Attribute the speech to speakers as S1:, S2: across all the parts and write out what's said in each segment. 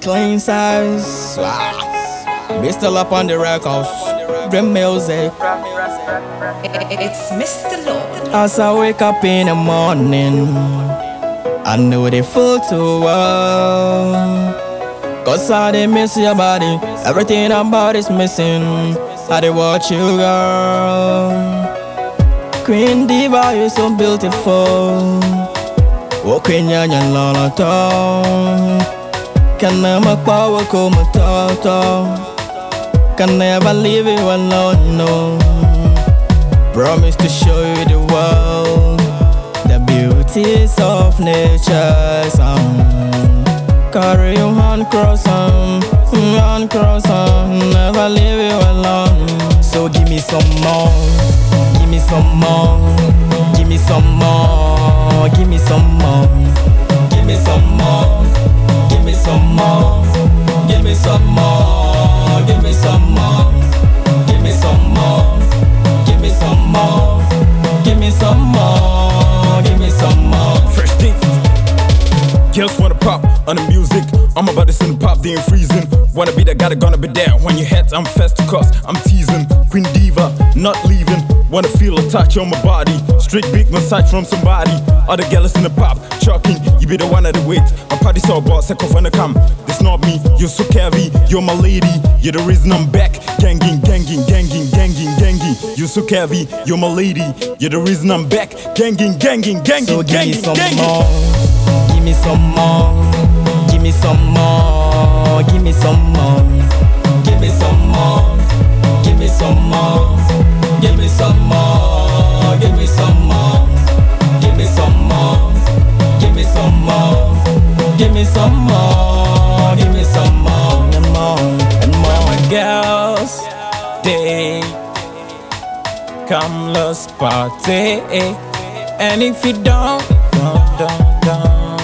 S1: Clean size. Be still up on the records. Dream music.
S2: It's Mr. Lord.
S1: As I wake up in the morning, I know they full too well. Cause I they miss your body. Everything about is missing. I they watch you, girl. Queen Diva, you're so beautiful. Oh, Queen Yanya Lala Can never power come Can never leave you alone, no. Promise to show you the world, the beauties of nature. Some carry you hand cross on, hand cross on, never leave you alone. So give me some more, give me some more, give me some more, give me some more, give me some more, give me some more, give me some more, give me some more, give me some more. Give me some more. Give me some more. Give me some more.
S3: Fresh thing. Girls wanna pop on the music. I'm about to send the pop, they ain't freezing. Wanna be that guy that gonna be there when you hit. I'm fast to cuss, I'm teasing. Queen Diva, not leaving. Wanna feel a touch on my body. Straight big massage from somebody. Other girls in the pop, chucking. You be the one at the wait. My party so boss, second when I come. This not me, you're so curvy. You're my lady, you're the reason I'm back. Ganging, ganging, ganging, ganging, ganging. You're so curvy, you're my lady. You're the reason I'm back. Ganging, ganging, ganging,
S1: So give me
S3: ganging,
S1: some
S3: ganging.
S1: more. Give me some more. Give me some more. Give me some more. Give me some more. Give me some more.
S3: Come let's party. Eh. And if you don't, don't, don't, don't,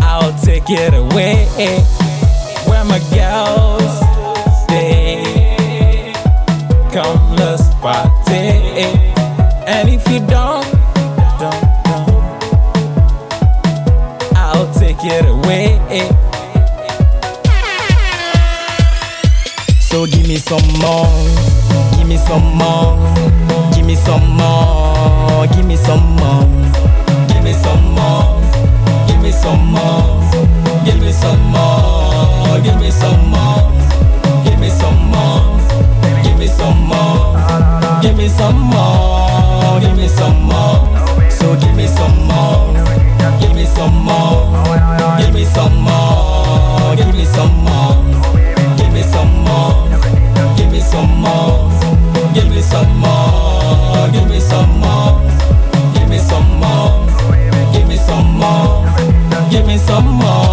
S3: I'll take it away. Where my girls, they come let's party. Eh. And if you don't, don't, don't, I'll take it away.
S1: So give me some more, give me some more, give me some more, give me some more, some more, give me some more, give me some more, give me some more, give me some more.